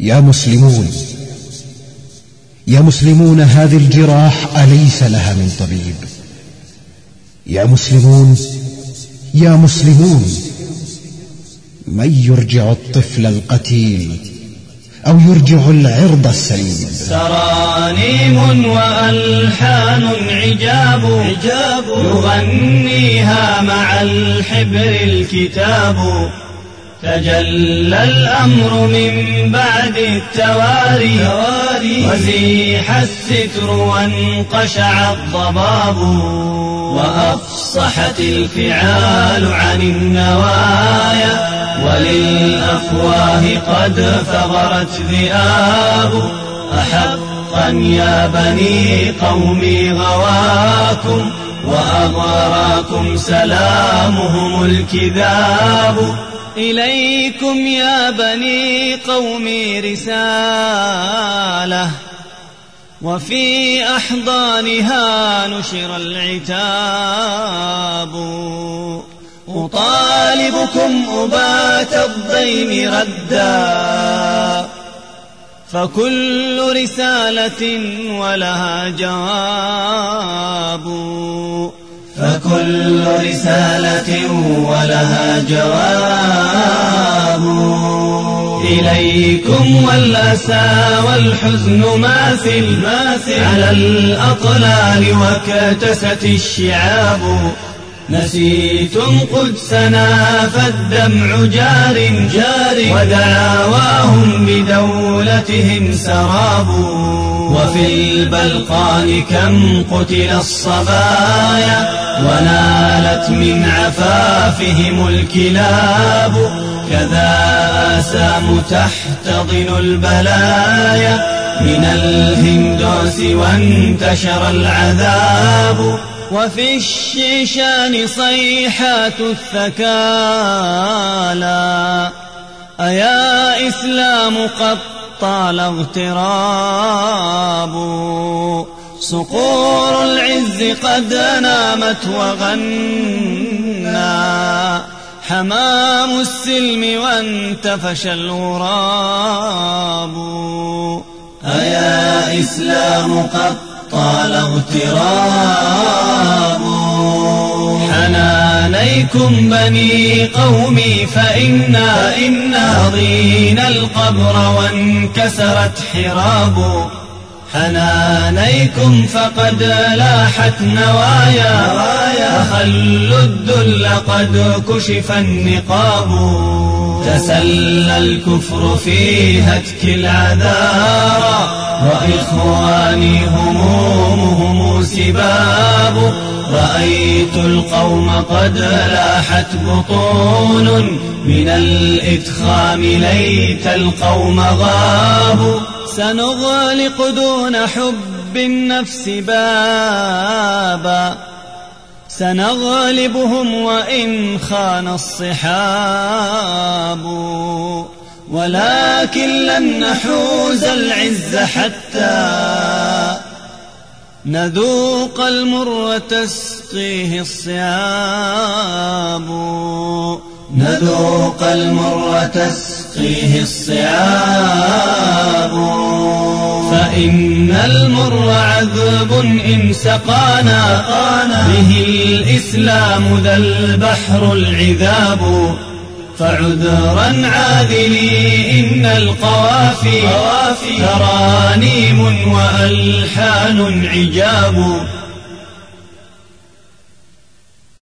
يا مسلمون يا مسلمون هذه الجراح أليس لها من طبيب؟ يا مسلمون يا مسلمون من يرجع الطفل القتيل أو يرجع العرض السليم؟ ترانيم وألحان عجاب, عجاب. يغنيها مع الحبر الكتاب. تجلى الأمر من بعد التواري. وزيح الستر وانقشع الضباب. وأفصحت الفعال عن النوايا. وللأفواه قد ثغرت ذئاب. أحقا يا بني قومي غواكم. وأغراكم سلامهم الكذاب. إليكم يا بني قومي رسالة. وفي أحضانها نشر العتاب. أطالبكم أبات الضيم ردا. فكل رسالة ولها جواب. فكل رسالة ولها جواب. إليكم والأسى والحزن ماثل, على الأطلال وكتست الشعاب. نسيتم قدسنا فالدمع جار جار ودعاواهم بدولتهم سراب وفي البلقان كم قتل الصبايا ونالت من عفافهم الكلاب كذا آسام تحتضن البلايا من الهندوس وانتشر العذاب وفي الشيشان صيحات الثكالى أيا إسلام قد طال اغتراب. صقور العز قد نامت وغنى. حمام السلم وانتفش الغراب. أيا إسلام قد طال اغتراب. حنانيكم بني قومي فإنا إنا رضينا القبر وانكسرت حراب. حنانيكم فقد لاحت نوايا فخلوا الذل قد كشف النقاب. تسلى الكفر في هتك العذارى. وإخواني همومهم سباب. رأيت القوم قد لاحت بطون من الإدخام ليت القوم غابوا سنغلق دون حب النفس بابا. سنغلبهم وإن خان الصحاب. ولكن لن نحوز العز حتى نذوق المر تسقيه الصياب نذوق المر تسقيه الصياب فإن المر عذب إن سقانا به الإسلام ذا البحر العذاب. فعذرا عاذلي إن القوافي ترانيم وألحان عجاب.